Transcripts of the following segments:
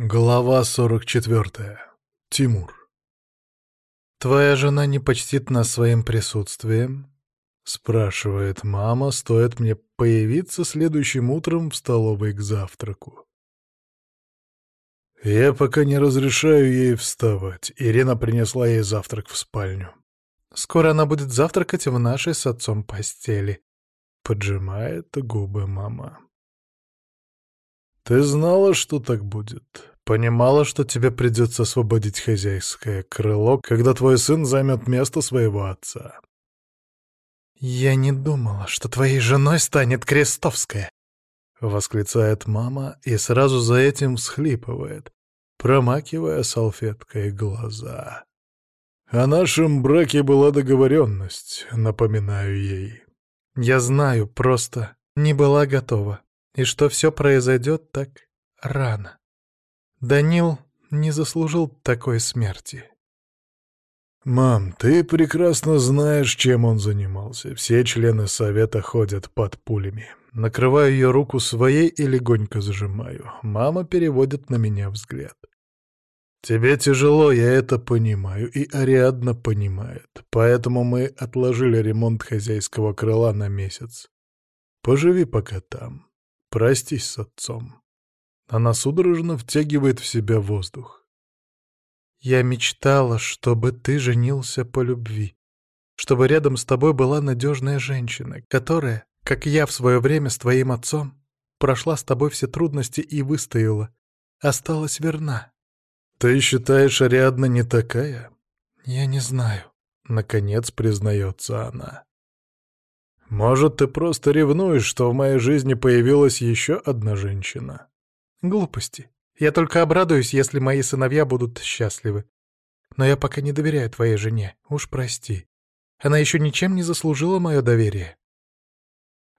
Глава 44. Тимур. «Твоя жена не почтит нас своим присутствием?» — спрашивает мама, стоит мне появиться следующим утром в столовой к завтраку. Я пока не разрешаю ей вставать. Ирина принесла ей завтрак в спальню. «Скоро она будет завтракать в нашей с отцом постели», — поджимает губы мама. «Ты знала, что так будет? Понимала, что тебе придется освободить хозяйское крыло, когда твой сын займет место своего отца?» «Я не думала, что твоей женой станет Крестовская!» — восклицает мама и сразу за этим всхлипывает, промакивая салфеткой глаза. «О нашем браке была договоренность, напоминаю ей». «Я знаю, просто не была готова и что все произойдет так рано. Данил не заслужил такой смерти. «Мам, ты прекрасно знаешь, чем он занимался. Все члены совета ходят под пулями. Накрываю ее руку своей и легонько зажимаю. Мама переводит на меня взгляд. «Тебе тяжело, я это понимаю, и Ариадна понимает. Поэтому мы отложили ремонт хозяйского крыла на месяц. Поживи пока там. Простись с отцом. Она судорожно втягивает в себя воздух. Я мечтала, чтобы ты женился по любви. Чтобы рядом с тобой была надежная женщина, которая, как я в свое время с твоим отцом, прошла с тобой все трудности и выстояла, осталась верна. Ты считаешь, Ариадна не такая? Я не знаю, — наконец признается она. Может, ты просто ревнуешь, что в моей жизни появилась еще одна женщина? Глупости. Я только обрадуюсь, если мои сыновья будут счастливы. Но я пока не доверяю твоей жене, уж прости. Она еще ничем не заслужила мое доверие.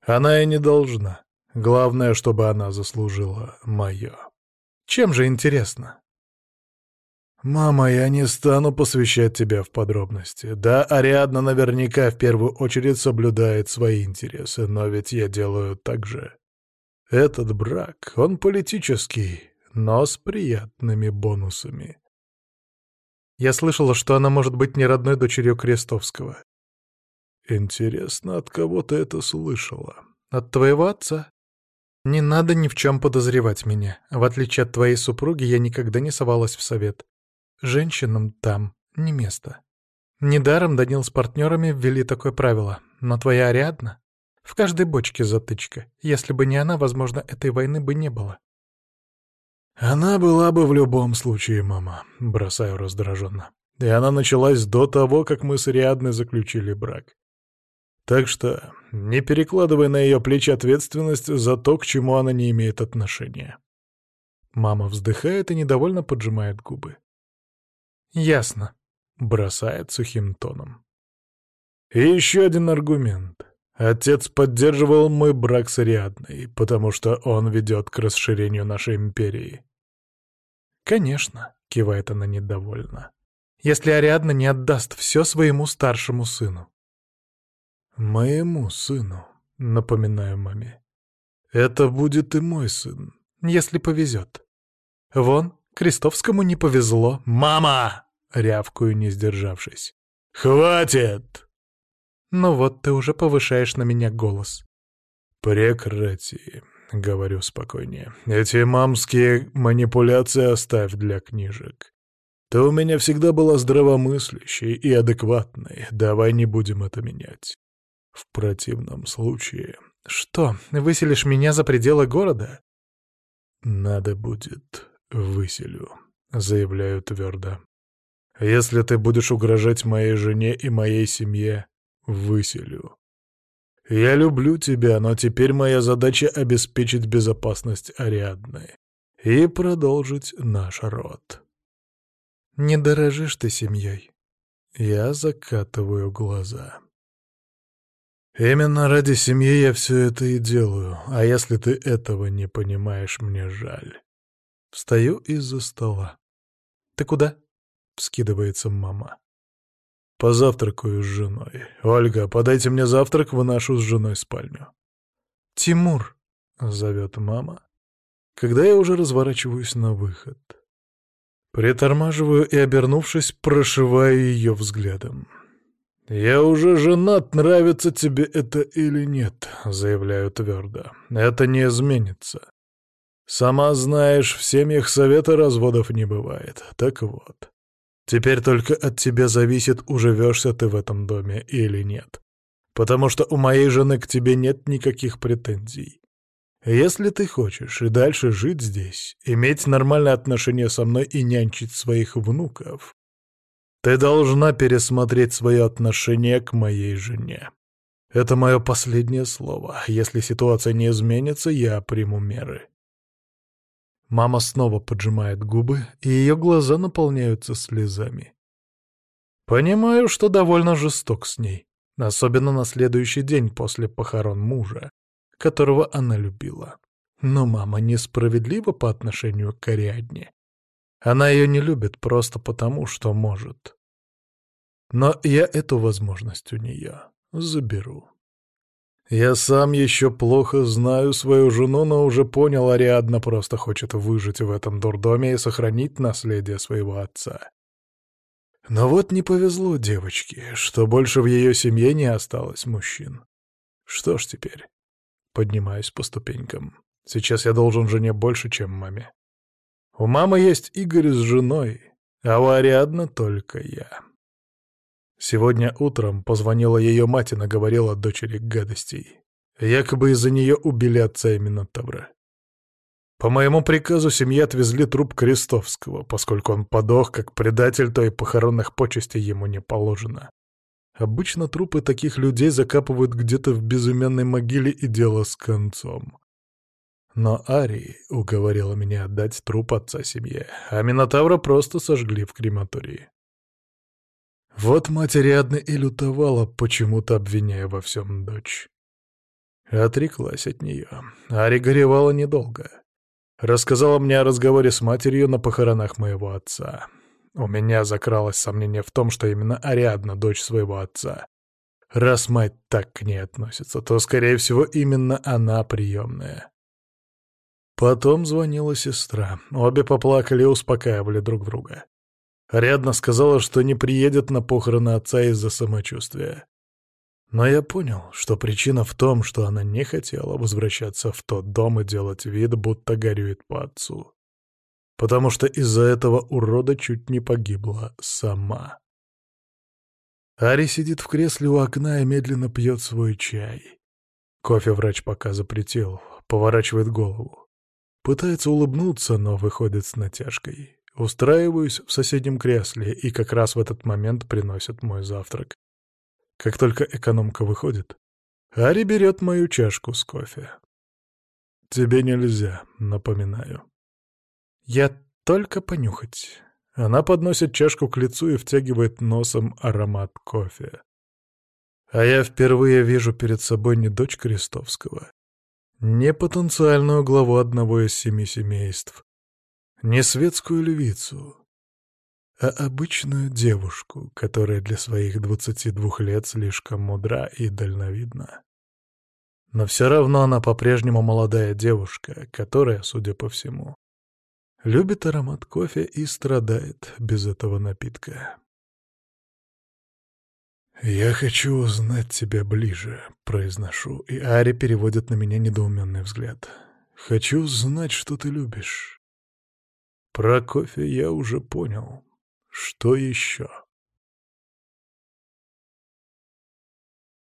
Она и не должна. Главное, чтобы она заслужила мое. Чем же интересно? «Мама, я не стану посвящать тебя в подробности. Да, Ариадна наверняка в первую очередь соблюдает свои интересы, но ведь я делаю так же. Этот брак, он политический, но с приятными бонусами». Я слышала, что она может быть не родной дочерью Крестовского. Интересно, от кого ты это слышала? От твоего отца? Не надо ни в чем подозревать меня. В отличие от твоей супруги, я никогда не совалась в совет. Женщинам там не место. Недаром Данил с партнерами ввели такое правило, но твоя Ариадна в каждой бочке затычка. Если бы не она, возможно, этой войны бы не было. Она была бы в любом случае, мама, бросаю раздраженно. И она началась до того, как мы с Ариадной заключили брак. Так что не перекладывай на ее плечи ответственность за то, к чему она не имеет отношения. Мама вздыхает и недовольно поджимает губы. «Ясно», — бросает сухим тоном. И еще один аргумент. Отец поддерживал мой брак с Ариадной, потому что он ведет к расширению нашей империи. «Конечно», — кивает она недовольно, — «если Ариадна не отдаст все своему старшему сыну». «Моему сыну», — напоминаю маме. «Это будет и мой сын, если повезет. Вон, Крестовскому не повезло. «Мама!» — рявкую, не сдержавшись. «Хватит!» «Ну вот, ты уже повышаешь на меня голос». «Прекрати», — говорю спокойнее. «Эти мамские манипуляции оставь для книжек. Ты у меня всегда была здравомыслящей и адекватной. Давай не будем это менять. В противном случае...» «Что, выселишь меня за пределы города?» «Надо будет выселю», — заявляю твердо. «Если ты будешь угрожать моей жене и моей семье, выселю. Я люблю тебя, но теперь моя задача — обеспечить безопасность Ариадны и продолжить наш род». «Не дорожишь ты семьей?» Я закатываю глаза. «Именно ради семьи я все это и делаю, а если ты этого не понимаешь, мне жаль». Встаю из-за стола. «Ты куда?» — вскидывается мама. «Позавтракаю с женой. Ольга, подайте мне завтрак в нашу с женой спальню». «Тимур!» — зовет мама. когда я уже разворачиваюсь на выход. Притормаживаю и, обернувшись, прошиваю ее взглядом. «Я уже женат, нравится тебе это или нет», — заявляю твердо. «Это не изменится. Сама знаешь, в семьях совета разводов не бывает. Так вот, теперь только от тебя зависит, уживешься ты в этом доме или нет. Потому что у моей жены к тебе нет никаких претензий. Если ты хочешь и дальше жить здесь, иметь нормальные отношения со мной и нянчить своих внуков, ты должна пересмотреть свое отношение к моей жене. Это мое последнее слово. Если ситуация не изменится, я приму меры. Мама снова поджимает губы, и ее глаза наполняются слезами. Понимаю, что довольно жесток с ней, особенно на следующий день после похорон мужа, которого она любила. Но мама несправедлива по отношению к Ариадне. Она ее не любит просто потому, что может. Но я эту возможность у нее заберу. Я сам еще плохо знаю свою жену, но уже понял, Ариадна просто хочет выжить в этом дурдоме и сохранить наследие своего отца. Но вот не повезло девочке, что больше в ее семье не осталось мужчин. Что ж теперь? Поднимаюсь по ступенькам. Сейчас я должен жене больше, чем маме. У мамы есть Игорь с женой, а у Ариадны только я. Сегодня утром позвонила ее мать и наговорила дочери гадостей. Якобы из-за нее убили отца и Минотавра. По моему приказу семья отвезли труп Крестовского, поскольку он подох как предатель, то и похоронных почестей ему не положено. Обычно трупы таких людей закапывают где-то в безымянной могиле и дело с концом. Но Арии уговорила меня отдать труп отца семье, а Минотавра просто сожгли в крематории. Вот мать Ариадны и лютовала, почему-то обвиняя во всем дочь. Отреклась от нее. Ари горевала недолго. Рассказала мне о разговоре с матерью на похоронах моего отца. У меня закралось сомнение в том, что именно Ариадна — дочь своего отца. Раз мать так к ней относится, то, скорее всего, именно она приемная. Потом звонила сестра. Обе поплакали и успокаивали друг друга. Рядно сказала, что не приедет на похороны отца из-за самочувствия. Но я понял, что причина в том, что она не хотела возвращаться в тот дом и делать вид, будто горюет по отцу. Потому что из-за этого урода чуть не погибла сама. Ари сидит в кресле у окна и медленно пьет свой чай. Кофе врач пока запретил, поворачивает голову. Пытается улыбнуться, но выходит с натяжкой. Устраиваюсь в соседнем кресле, и как раз в этот момент приносят мой завтрак. Как только экономка выходит, Ари берет мою чашку с кофе. «Тебе нельзя», — напоминаю. «Я только понюхать». Она подносит чашку к лицу и втягивает носом аромат кофе. А я впервые вижу перед собой не дочь Крестовского, не потенциальную главу одного из семи семейств, не светскую львицу, а обычную девушку, которая для своих двадцати двух лет слишком мудра и дальновидна. Но все равно она по-прежнему молодая девушка, которая, судя по всему, любит аромат кофе и страдает без этого напитка. «Я хочу узнать тебя ближе», — произношу, и Ари переводит на меня недоуменный взгляд. «Хочу знать, что ты любишь». Про кофе я уже понял. Что еще?